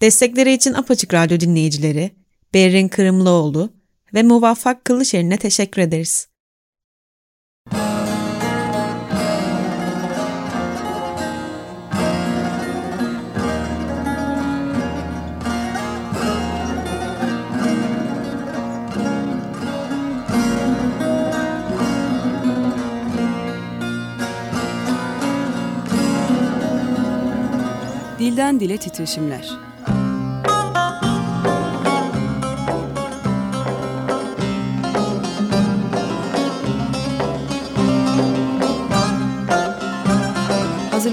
Destekleri için Apaçık Radyo dinleyicileri, Berrin Kırımlıoğlu ve Muvaffak Kıllışer'ine teşekkür ederiz. Dilden Dile Titreşimler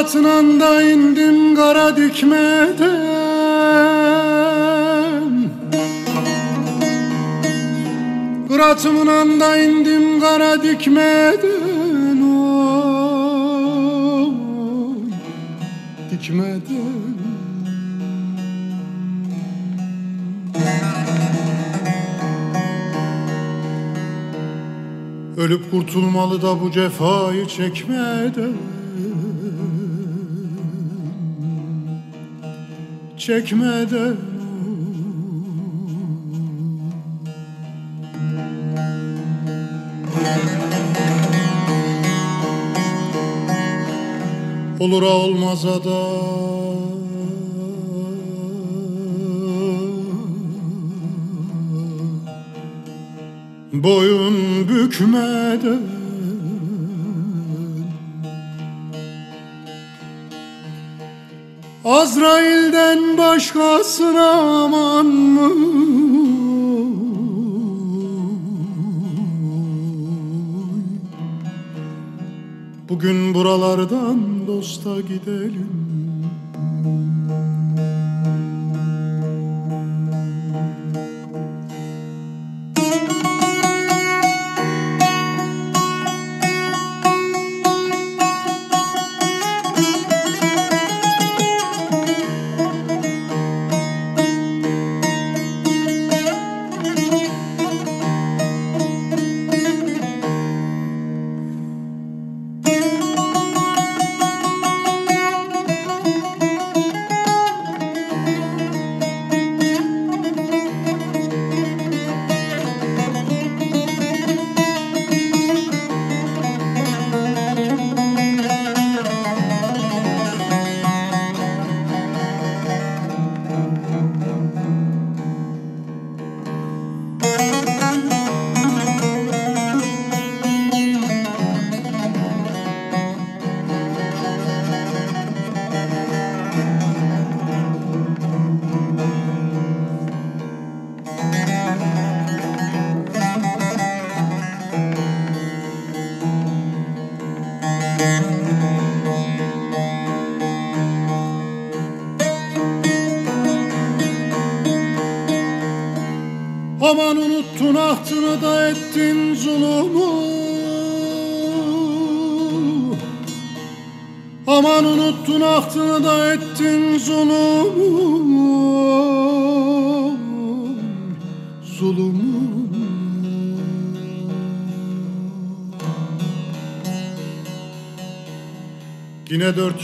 Grat'ın da indim kara dikmeden. Grat'ımın da indim kara dikmeden. Oy, Dikmeden. Ölüp kurtulmalı da bu cefayı çekmeden Çekmeden Olur. Olmaza da Boyun bükmeden Azrail'den başkasına aman mı? Bugün buralardan dosta gidelim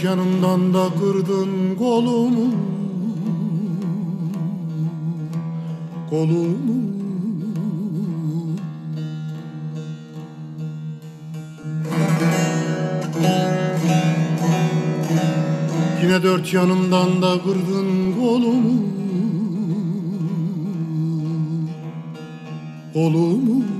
yanımdan da kırdın kolumu. Kolumu. Yine dört yanımdan da kırdın kolumu. Kolumu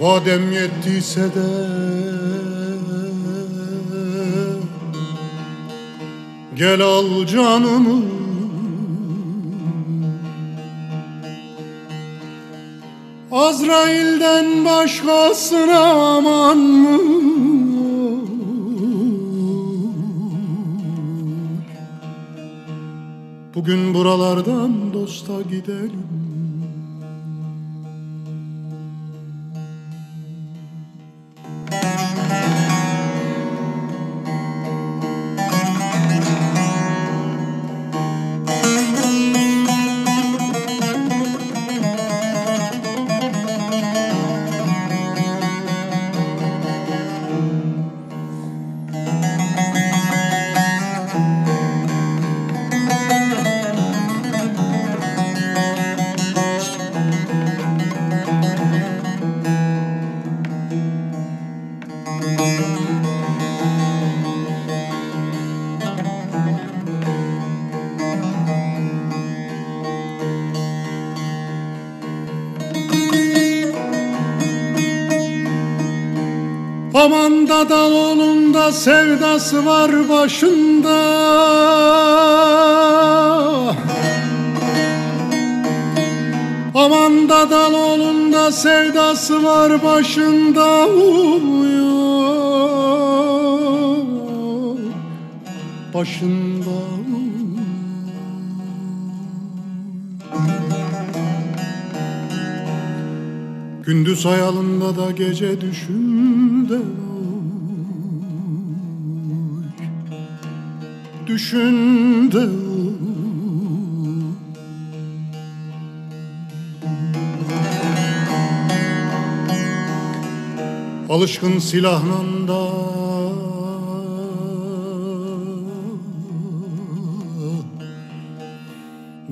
Vadem yettiyse de Gel al canımı Azrail'den başkasına aman mı? Bugün buralardan dosta gidelim sevdası var başında. Aman da dalolunda sevdası var başında. Umuyor Başında Gündüz hayalında da gece düşünde Düşünde Alışkın silahla da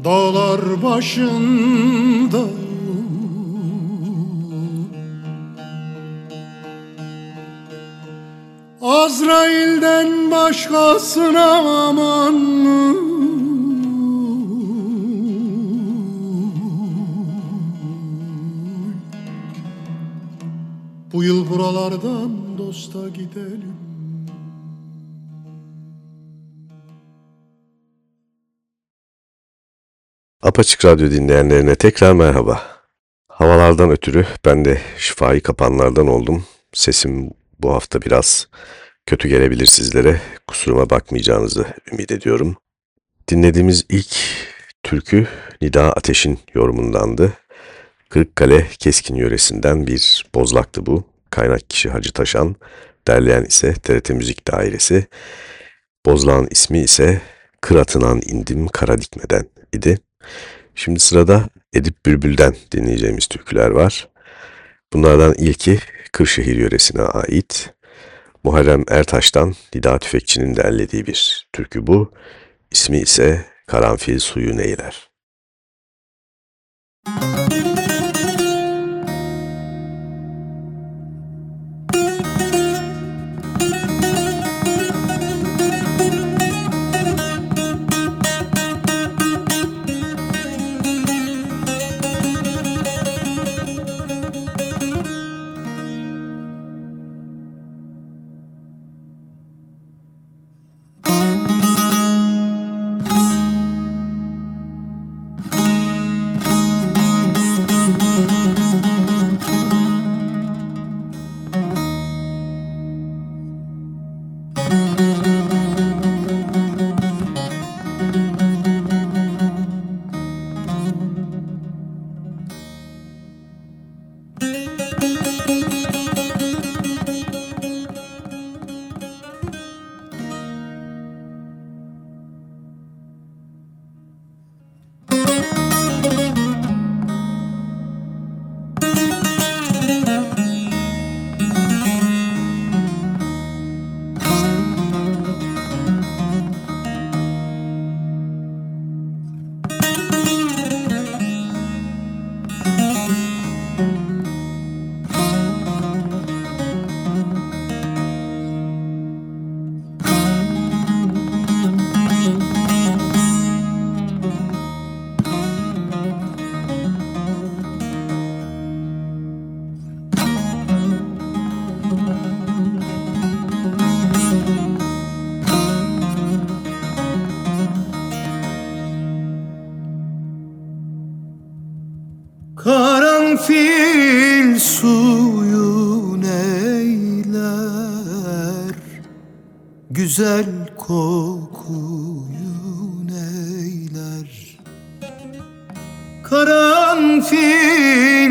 Dağlar başında Azrail'den başkasına aman? Bu yıl buralardan dosta gidelim Apaçık Radyo dinleyenlerine tekrar merhaba. Havalardan ötürü ben de şifayı kapanlardan oldum. Sesim bu hafta biraz kötü gelebilir sizlere. Kusuruma bakmayacağınızı ümit ediyorum. Dinlediğimiz ilk türkü Nida Ateş'in yorumundandı. Kırıkkale Keskin yöresinden bir bozlaktı bu. Kaynak kişi Hacı Taşan, derleyen ise TRT Müzik Dairesi. Bozlağın ismi ise Kıratınan indim kara dikmeden idi. Şimdi sırada Edip Bülbül'den dinleyeceğimiz türküler var. Bunlardan ilki Kırşehir yöresine ait. Muharrem Ertaş'tan Nida Tüfekçi'nin derlediği bir türkü bu. İsmi ise Karanfil Suyu Neyler. Karanfil Güzel kokuyu neyler? Karanfil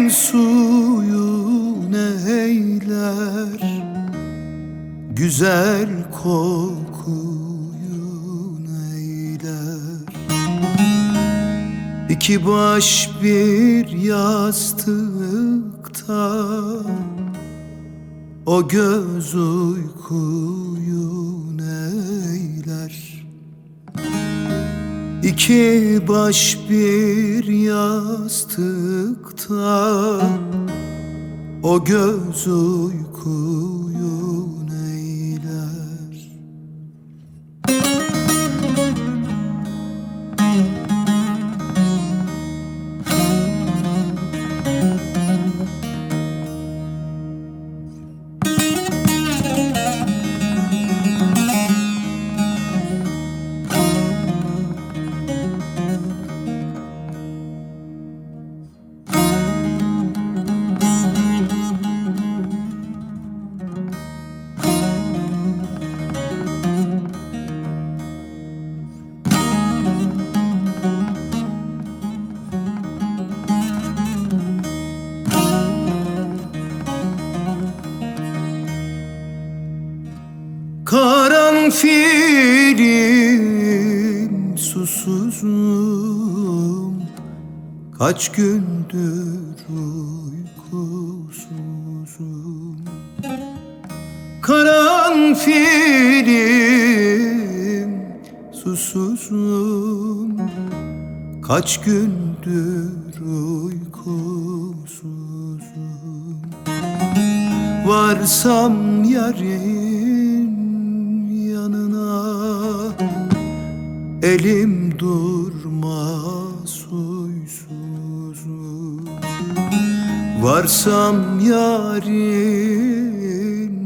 suyu neyler? Güzel kokuyu neyler? İki baş bir yastıkta O göz uykuyu İki baş bir yastıkta O göz uykuyu Karanfilim susuzum. Kaç gündür uykusuzum. Karanfilim susuzum. Kaç gündür uykusuzum. Varsam yarın Elim durmaz huysuzum Varsam yarın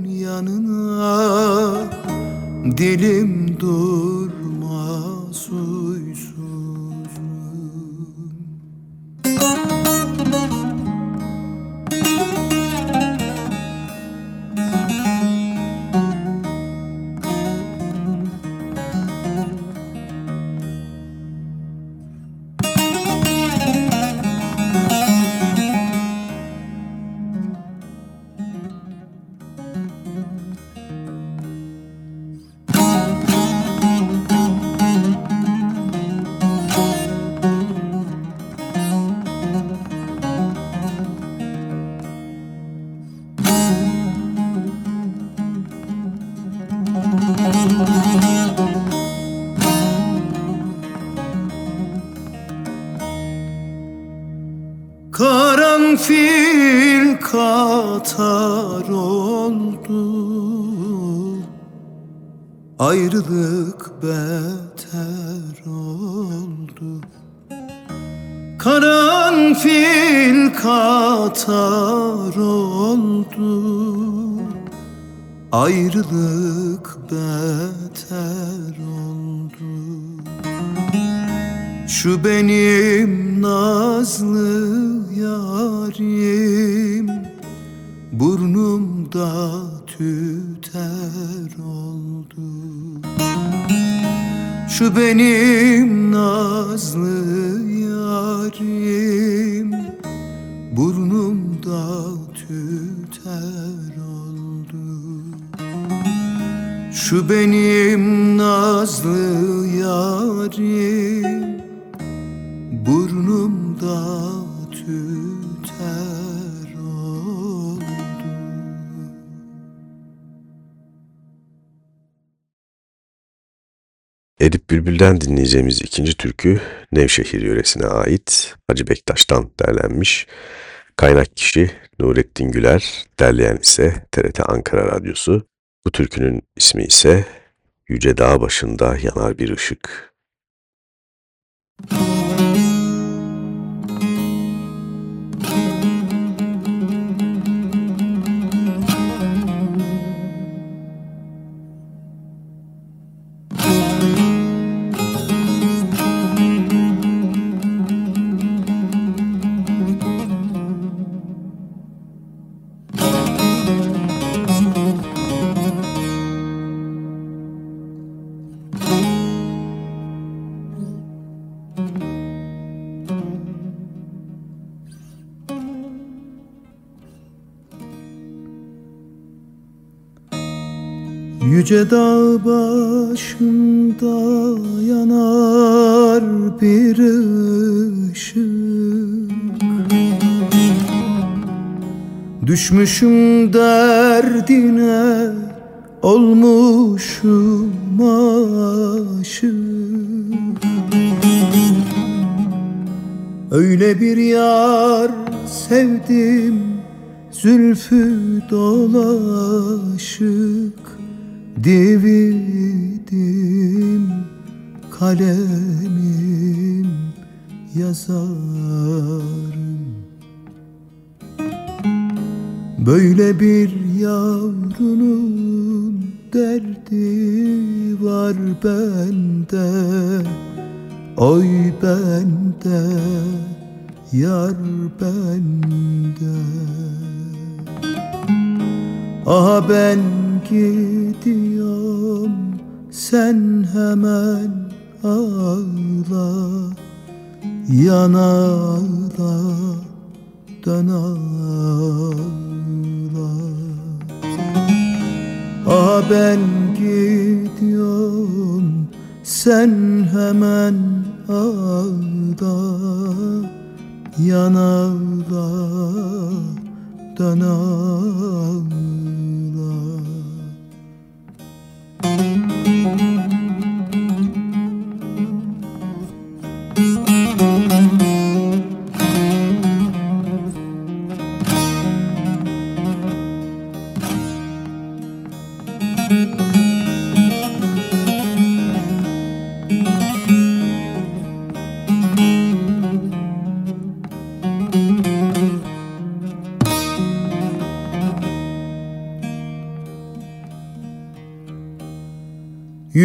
yanına Dilim durmaz katar oldu. Ayrılık beter oldu. Karanfil katar oldu. Ayrılık beter oldu. Şu benim nazlı yarim Burnumda tüter oldu. Şu benim nazlı yarim Burnumda tüter oldu. Şu benim nazlı yarim Burnumda tüter Edip Bülbül'den dinleyeceğimiz ikinci türkü Nevşehir yöresine ait Hacı Bektaş'tan derlenmiş. Kaynak kişi Nurettin Güler, derleyen ise TRT Ankara Radyosu. Bu türkünün ismi ise Yüce Dağ Başında Yanar Bir Işık. Yüce dağ başında yanar bir ışık. Düşmüşüm derdine olmuşum aşık. Öyle bir yar sevdim Zülfü dolaşık Dividim kalemim yazarım. Böyle bir yavrunun derdi var bende. Oy bende, yar bende Ah ben gidiyorum sen hemen ağla. Yan ağla dön ağla. Ah ben gidiyorum sen hemen ağla. Yan ağla dön ağla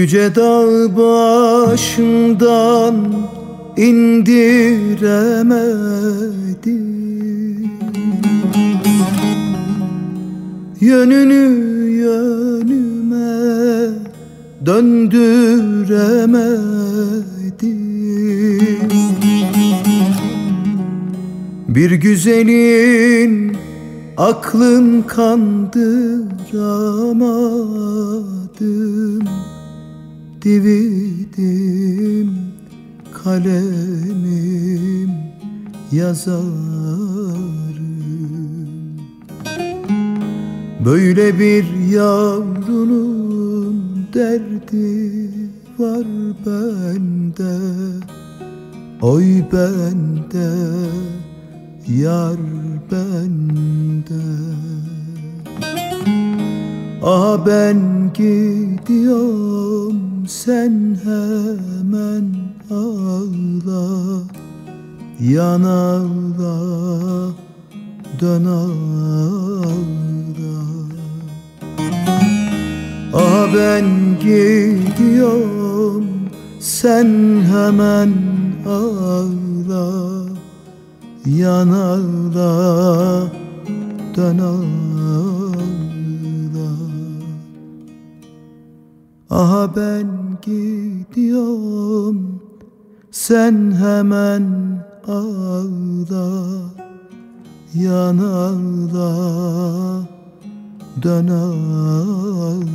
Yüce dağ başından indiremedim Yönünü yönüme döndüremedim Bir güzelin aklın kandıramadım dividim kalemim yazarım. Böyle bir yavrunun derdi var bende. Oy bende, yar bende Ah ben gidiyorum sen hemen ağla. Yan ağla dön ağla. Ah ben gidiyorum sen hemen ağla. Yan ağla dön ağla Aha ben gidiyorum sen hemen ağla Yan dön ağla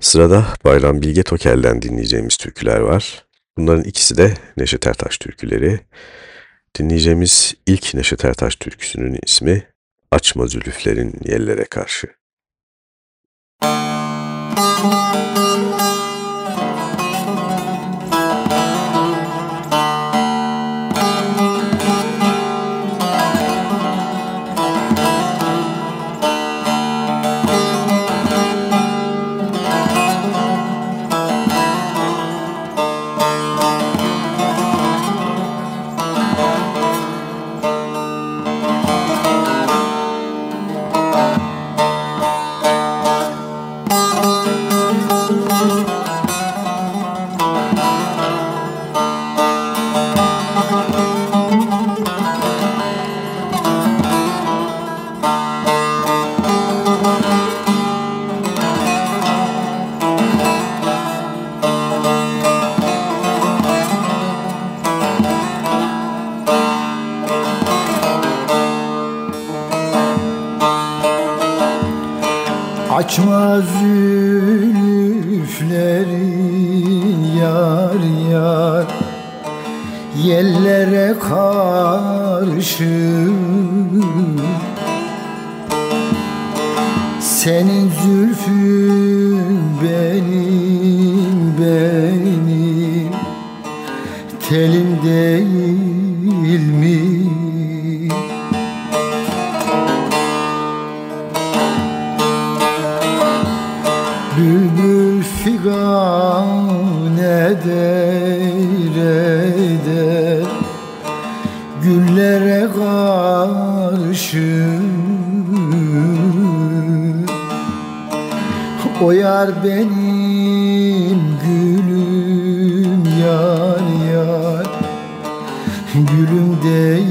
Sırada Bayram Bilge Tokel'den dinleyeceğimiz türküler var. Bunların ikisi de Neşet Ertaş türküleri. Dinleyeceğimiz ilk Neşet Ertaş türküsünün ismi Açma Zülüflerin Yellere Karşı. dilin Açma zülüflerin yar yar Yellere karşı. Senin zülfün benim benim. Telim değil. Koyar benim gülüm yar yar. Gülüm değil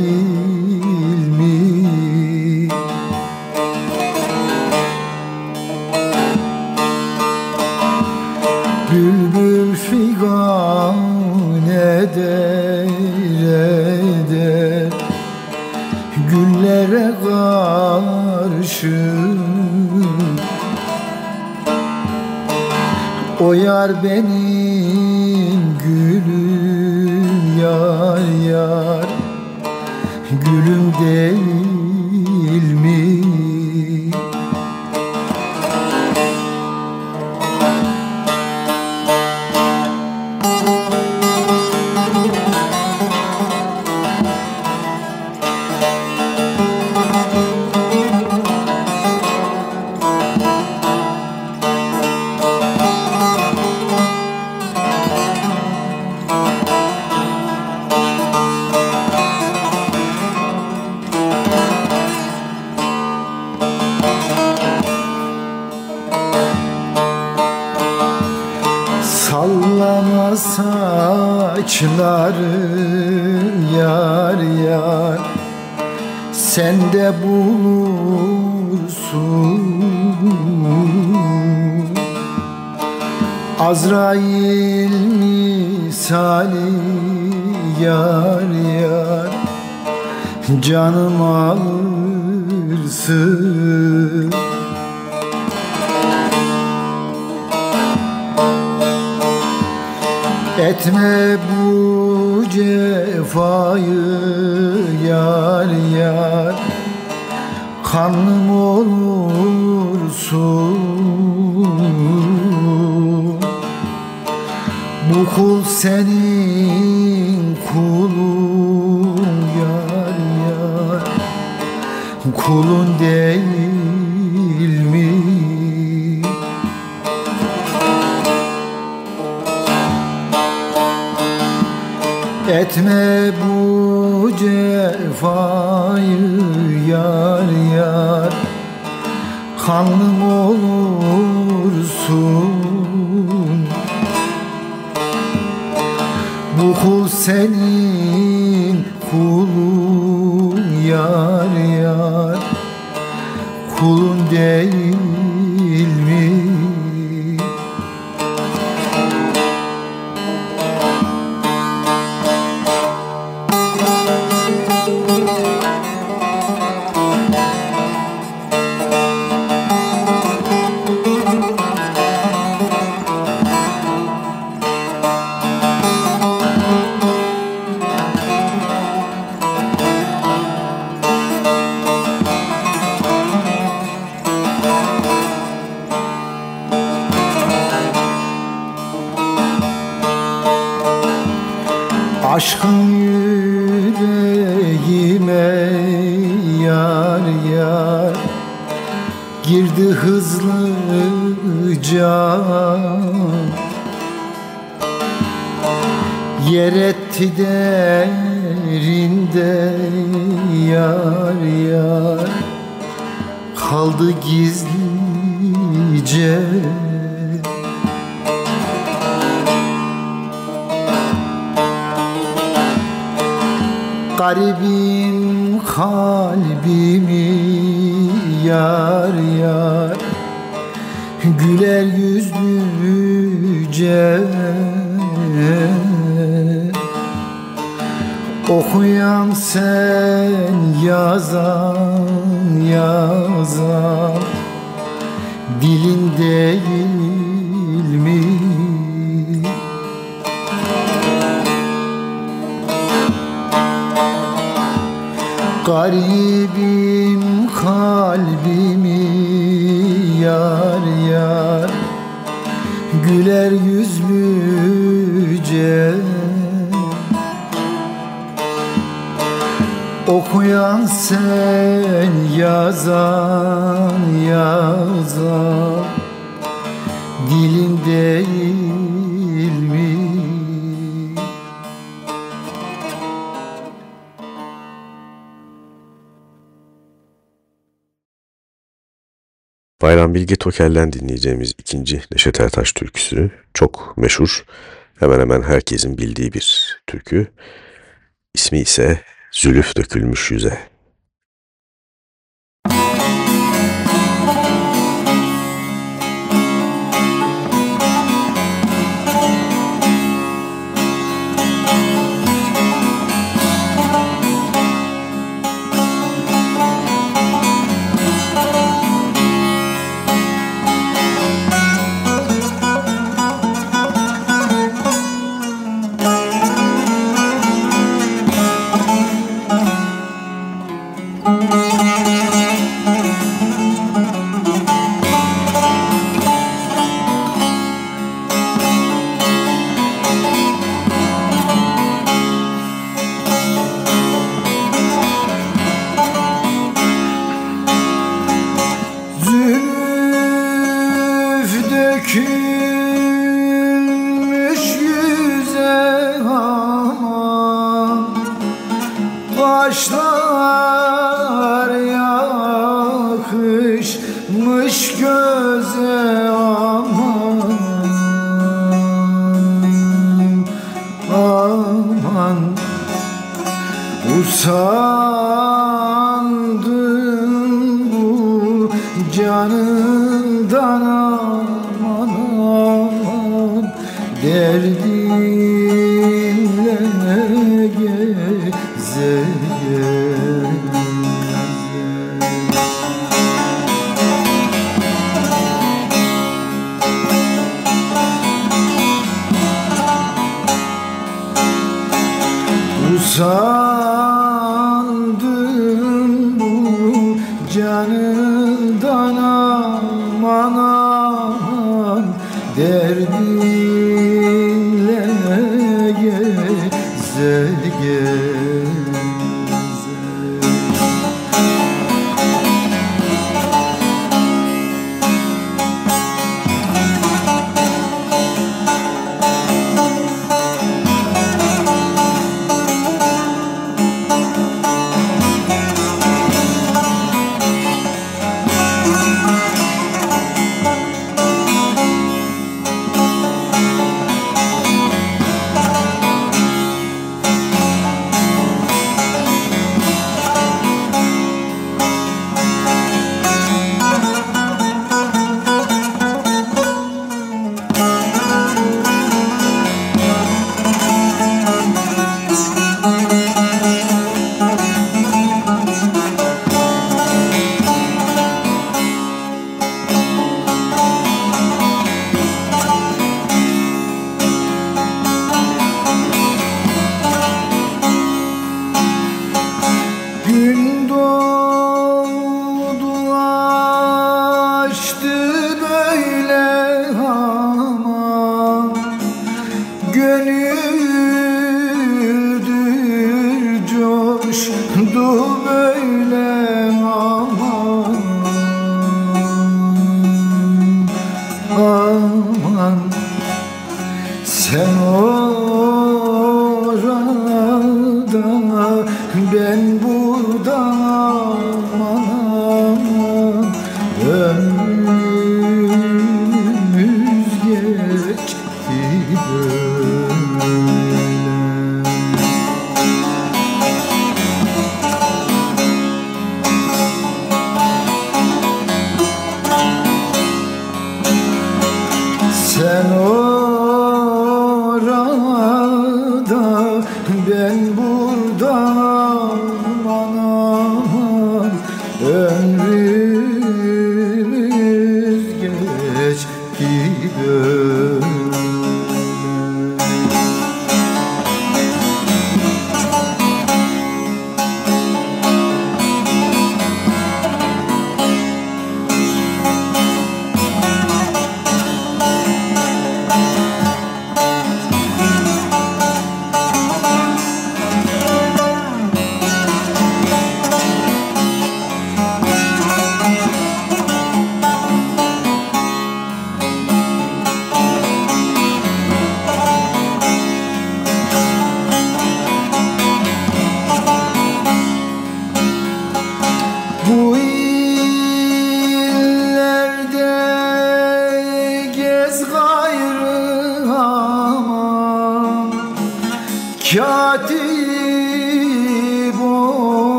O yar benim gülüm yar yar. Gülüm değil kulun yar yar kulun değil Garibim kalbimi yar yar. Güler yüzlüce. Okuyan sen yazan yazan. Dilin değil Bayram Bilge Tokel'den dinleyeceğimiz ikinci Neşet Ertaş türküsü çok meşhur. Hemen hemen herkesin bildiği bir türkü. İsmi ise Zülüf Dökülmüş Yüze. Başlar yakışmış göze aman Aman. Usandım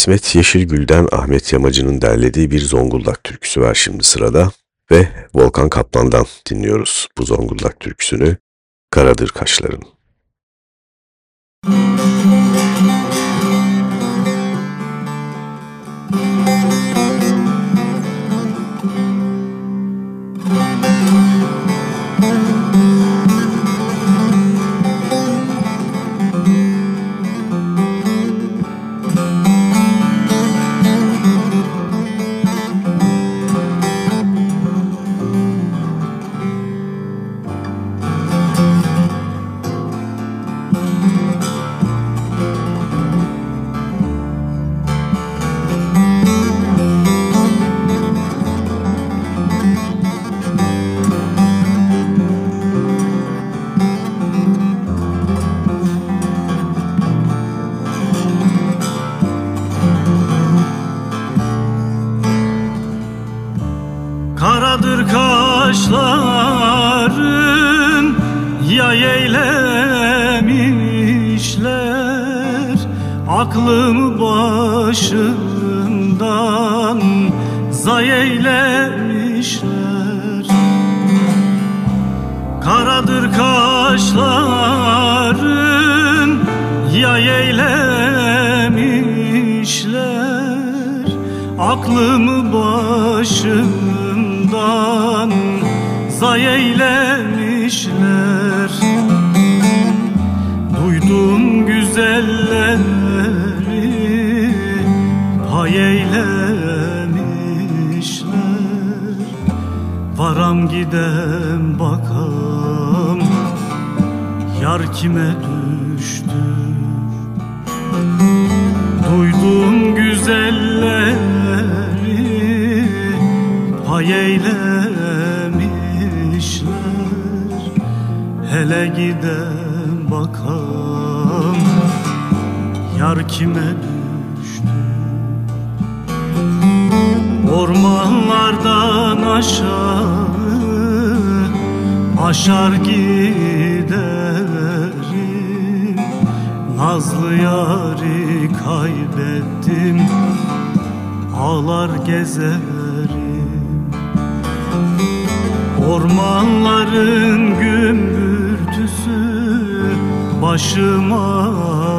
İsmet Yeşilgül'den Ahmet Yamacı'nın derlediği bir Zonguldak türküsü var şimdi sırada ve Volkan Kaplan'dan dinliyoruz bu Zonguldak türküsünü Karadır Kaşların. Kime düştü? Duydum güzelleri pay eylemişler. Hele giden bakalım yar kime düştü? Ormanlardan aşağı aşar gider Nazlı yari kaybettim Ağlar gezerim Ormanların gümbürtüsü Başıma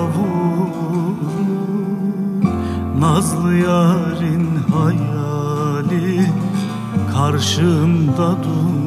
vur Nazlı yarın hayali Karşımda dur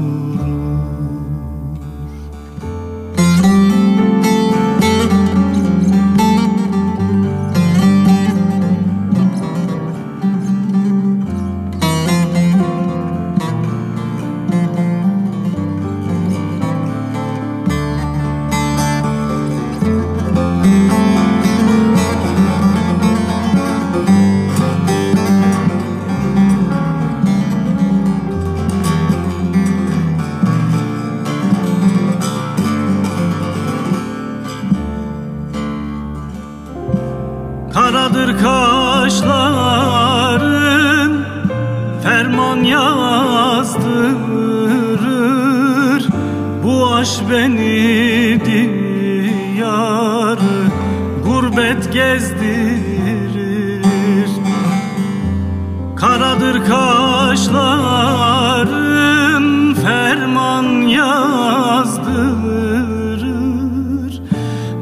hasret gezdirir. Karadır kaşların ferman yazdırır.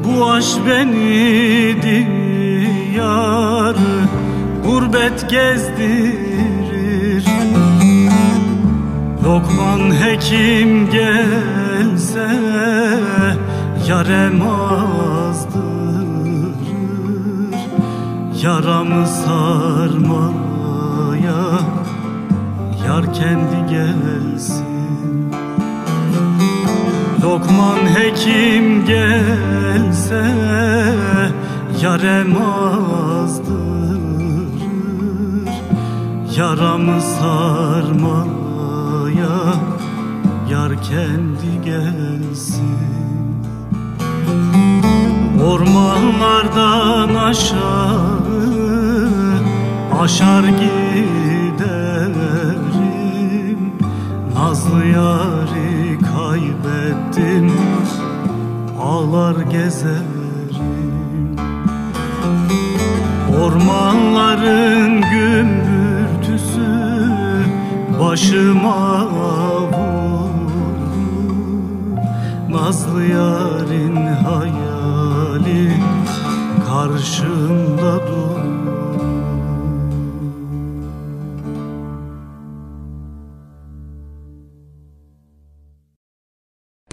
Bu aşk beni diyar gurbet gezdirir. Lokman hekim gelse yarem ağır Yaramı sarmaz yar kendi gelsin. Lokman hekim gelse yarem azdırır Yaramı sarmaya yar kendi gelsin. Ormanlardan aşağı aşar giderim. Nazlı yari kaybettim ağlar gezerim. Ormanların gümbürtüsü başıma vurur Nazlı yarın hayali karşımda dur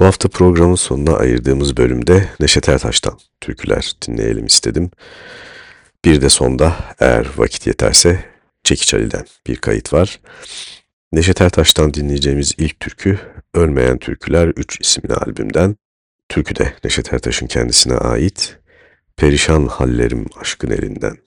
hafta programın sonuna ayırdığımız bölümde Neşet Ertaş'tan türküler dinleyelim istedim. Bir de sonda eğer vakit yeterse Çekiç Ali'den bir kayıt var. Neşet Ertaş'tan dinleyeceğimiz ilk türkü Ölmeyen Türküler 3 isimli albümden. Türkü de Neşet Ertaş'ın kendisine ait Perişan Hallerim Aşkın Elinden.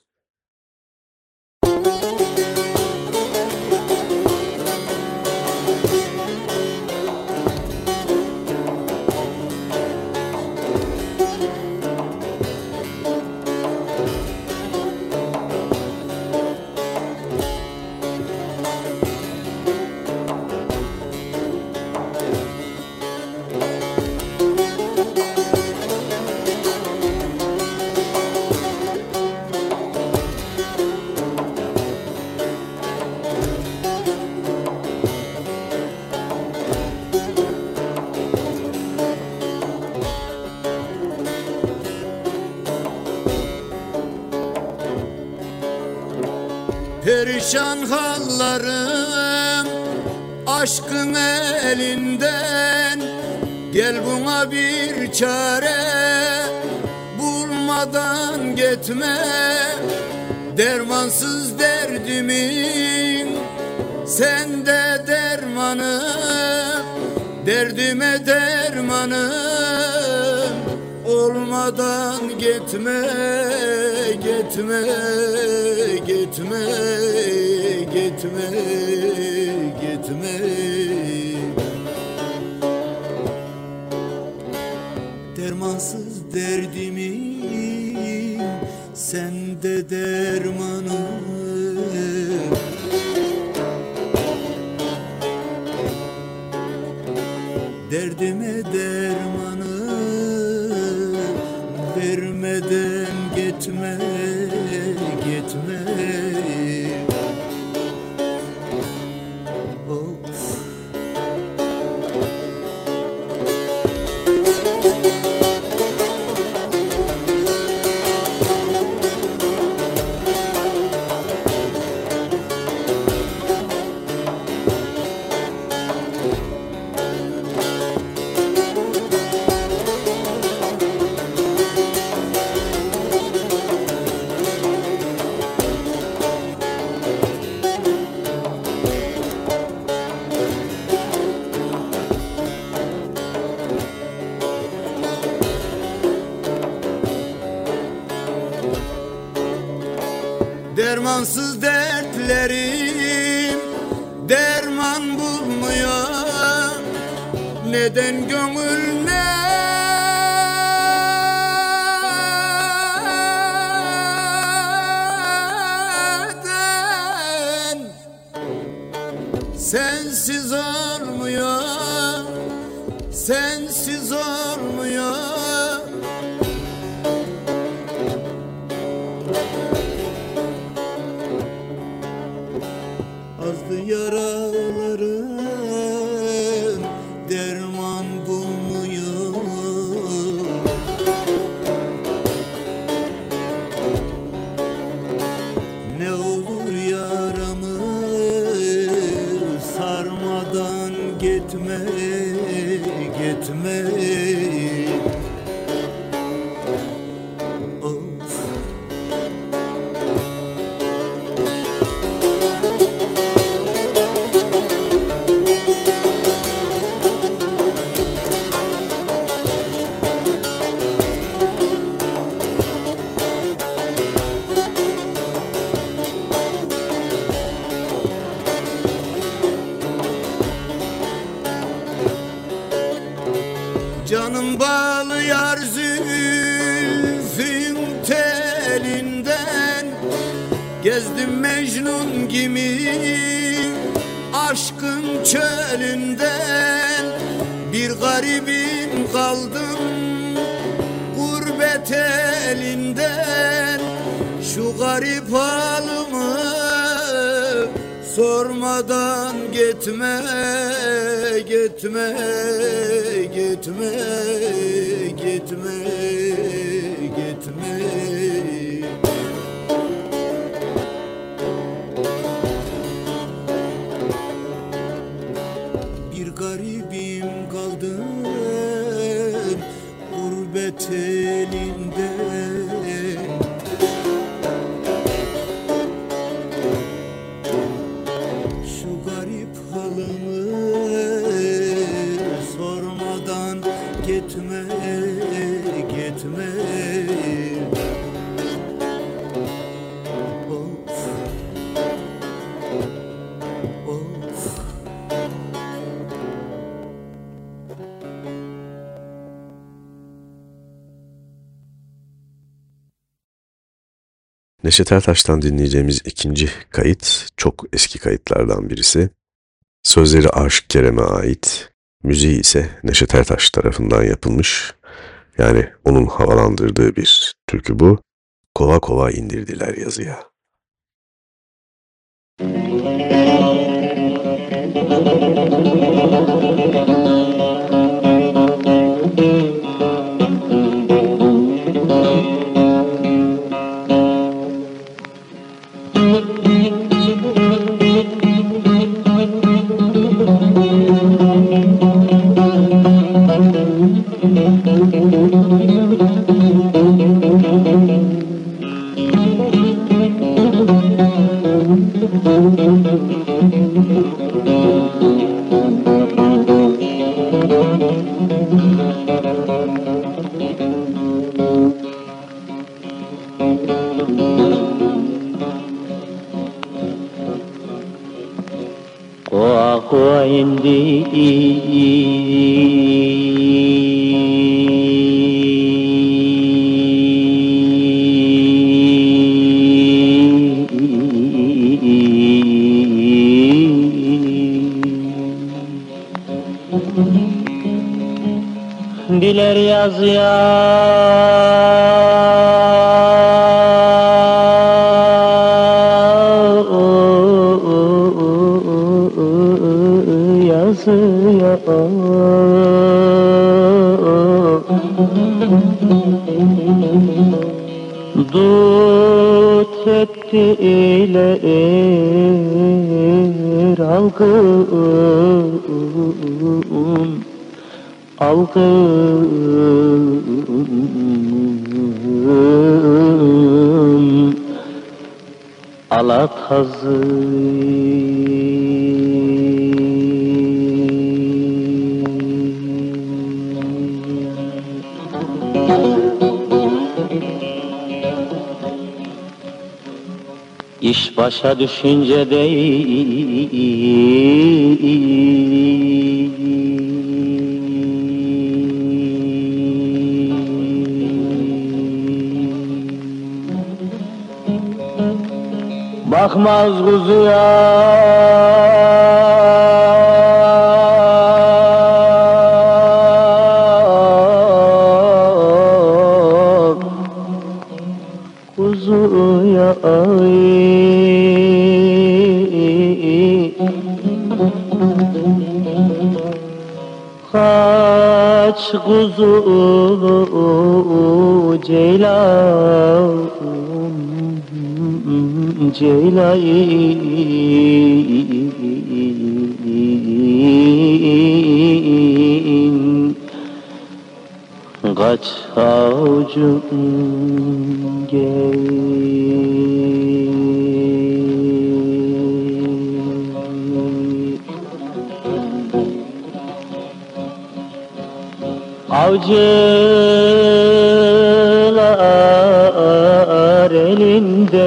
Çare bulmadan gitme. Dermansız derdimin sende dermanı Derdime dermanı olmadan gitme gitme gitme gitme. gitme dermansız derdimin sende dermanı derdime Neşet Ertaş'tan dinleyeceğimiz ikinci kayıt çok eski kayıtlardan birisi. Sözleri Aşık Kerem'e ait, müziği ise Neşet Ertaş tarafından yapılmış. Yani onun havalandırdığı bir türkü bu. Kova kova indirdiler yazıya. Yazıya Dut ettiler algın algın Alatazı İş başa düşünce değil. Bakmaz kuzuya Kaç kuzu ceylan ceylan Kaç avucum gel Avcılar elinde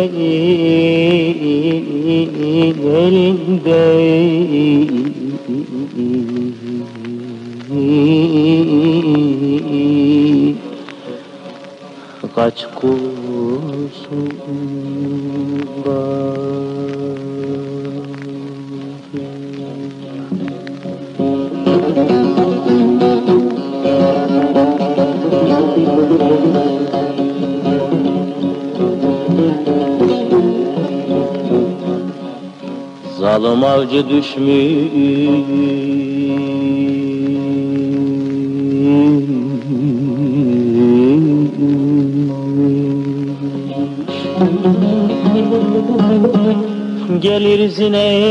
elinde. Kaç kursun Zalim avcı düşmüş. Gelir zine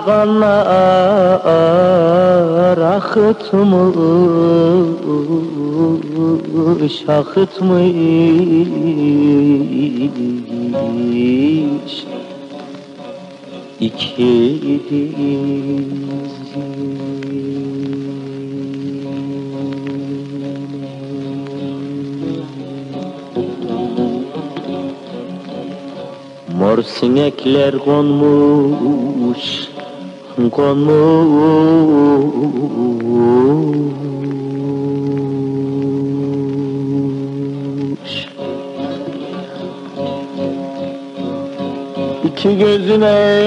Alganlar akıtmış, akıtmış iki Mor sinekler konmuş, konmuş. İki gözüne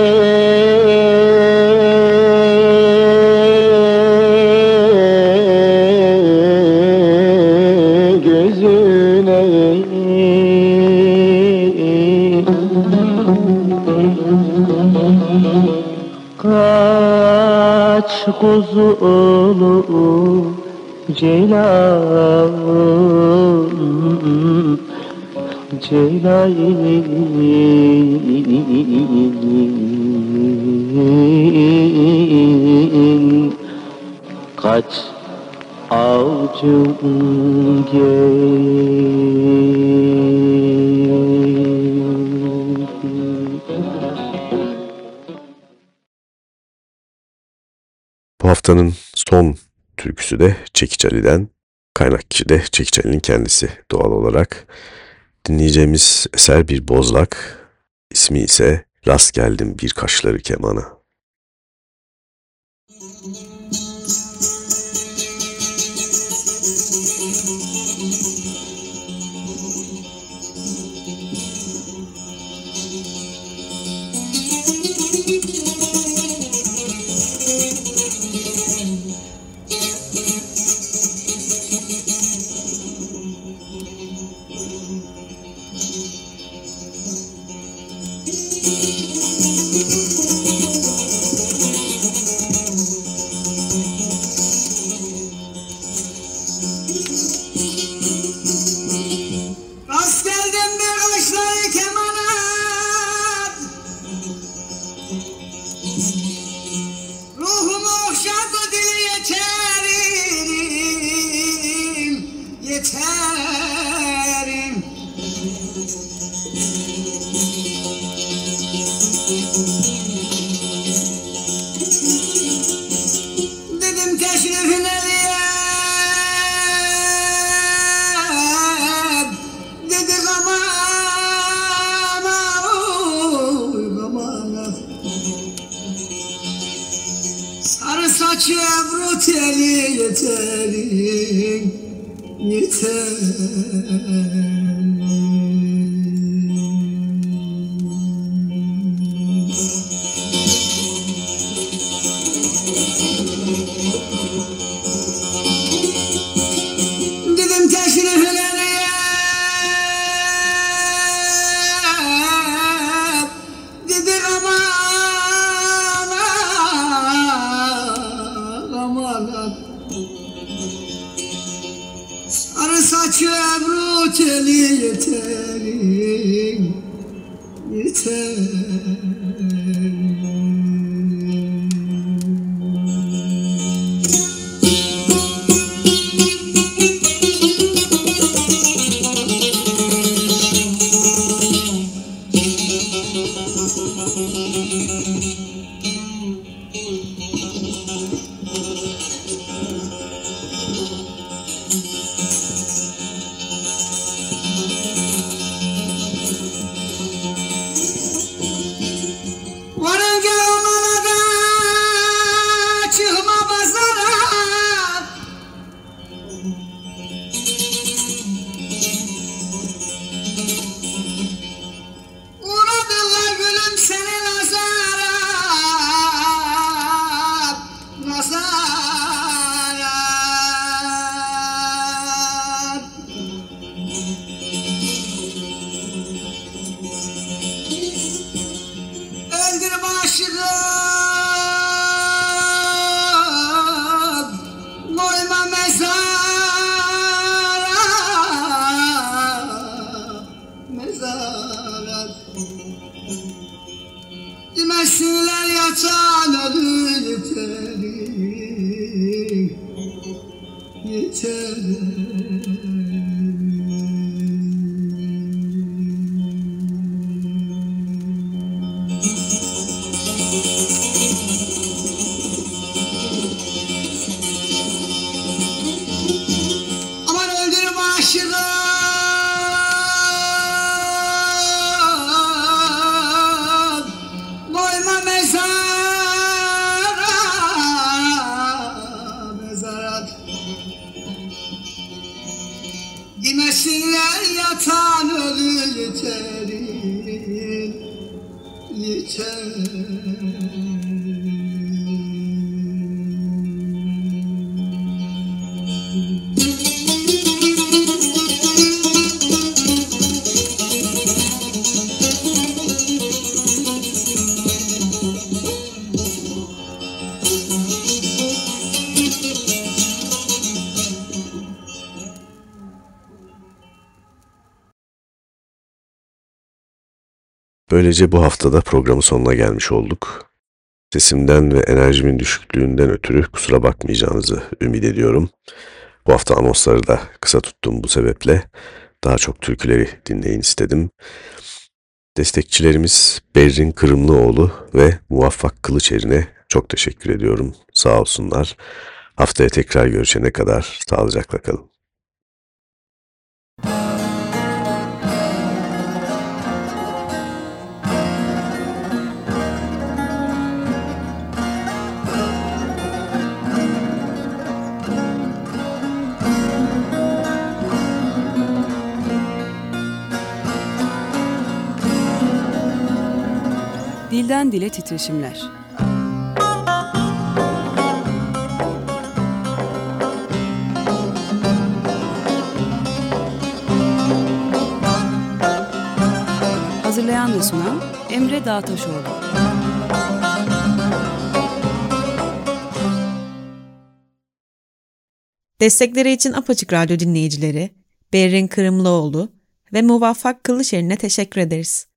Kaç kuzu olur ceylan Ceylan. Kaç avcum geldi haftanın son türküsü de Çekiç Ali'den. Kaynak kişi de Çekiç Ali'nin kendisi doğal olarak. Dinleyeceğimiz eser bir bozlak. İsmi ise Rast Geldim Bir Kaşları Kemana. Thank you. return Böylece bu haftada programın sonuna gelmiş olduk. Sesimden ve enerjimin düşüklüğünden ötürü kusura bakmayacağınızı ümit ediyorum. Bu hafta anonsları da kısa tuttum bu sebeple. Daha çok türküleri dinleyin istedim. Destekçilerimiz Berrin Kırımlıoğlu ve Muvaffak Kılıçeri'ne çok teşekkür ediyorum. Sağ olsunlar. Haftaya tekrar görüşene kadar sağlıcakla kalın. Dilden dile titreşimler. Hazırlayan ve sunan Emre Dağtaşoğlu. Destekleri için Apaçık Radyo dinleyicileri Berrin Kırımlıoğlu ve Muvaffak Kılışerine teşekkür ederiz.